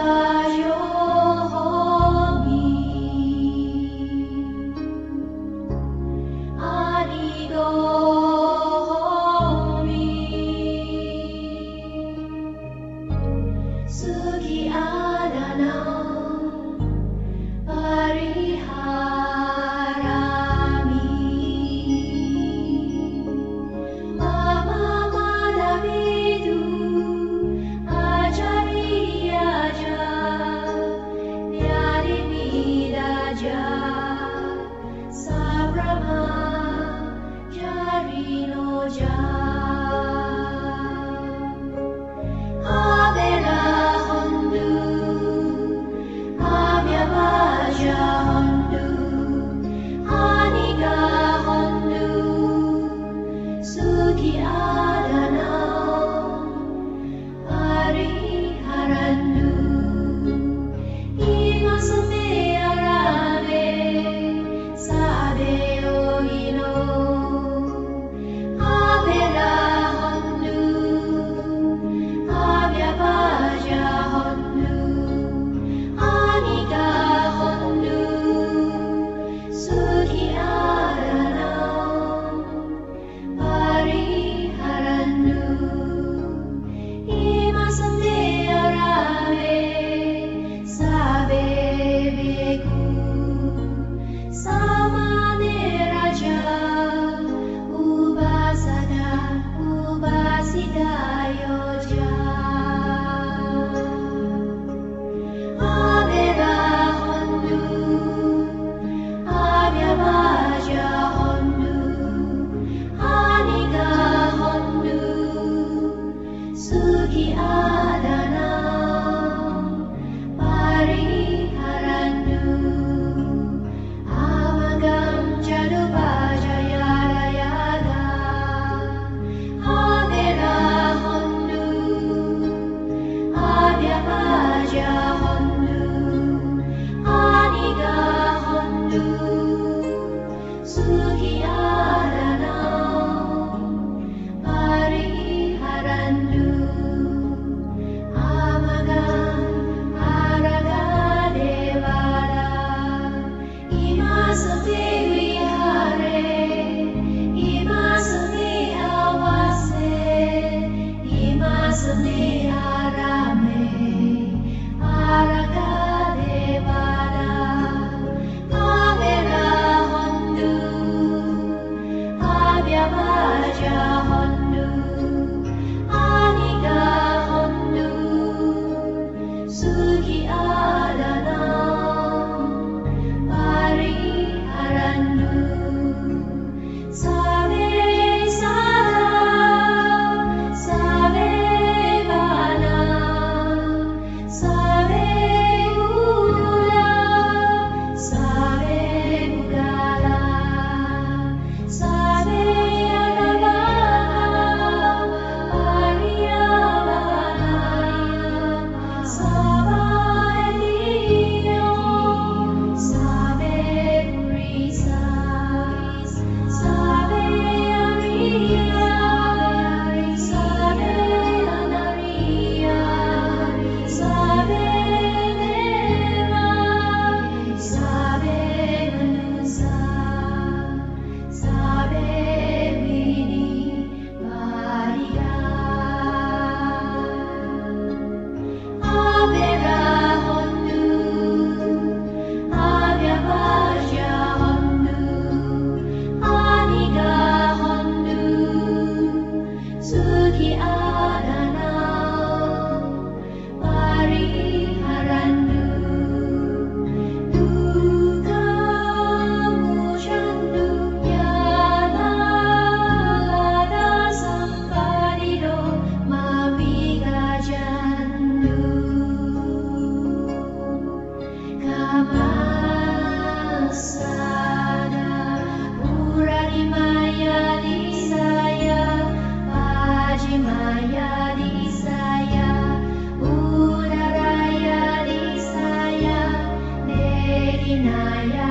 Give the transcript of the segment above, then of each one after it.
love. Sabe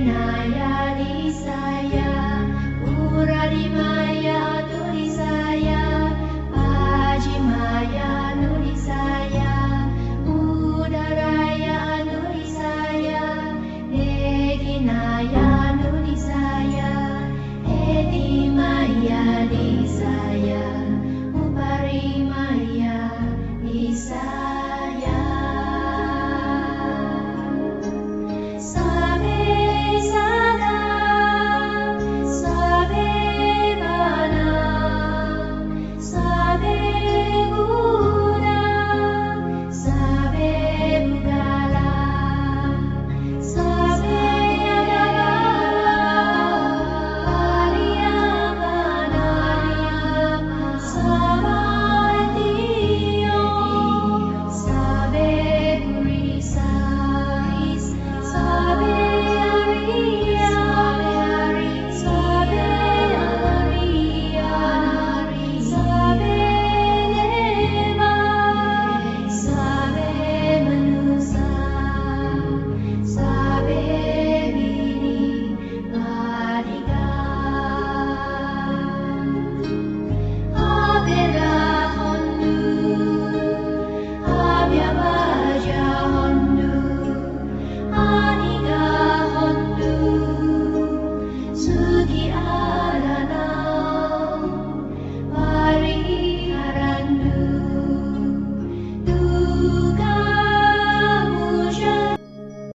Vinaya.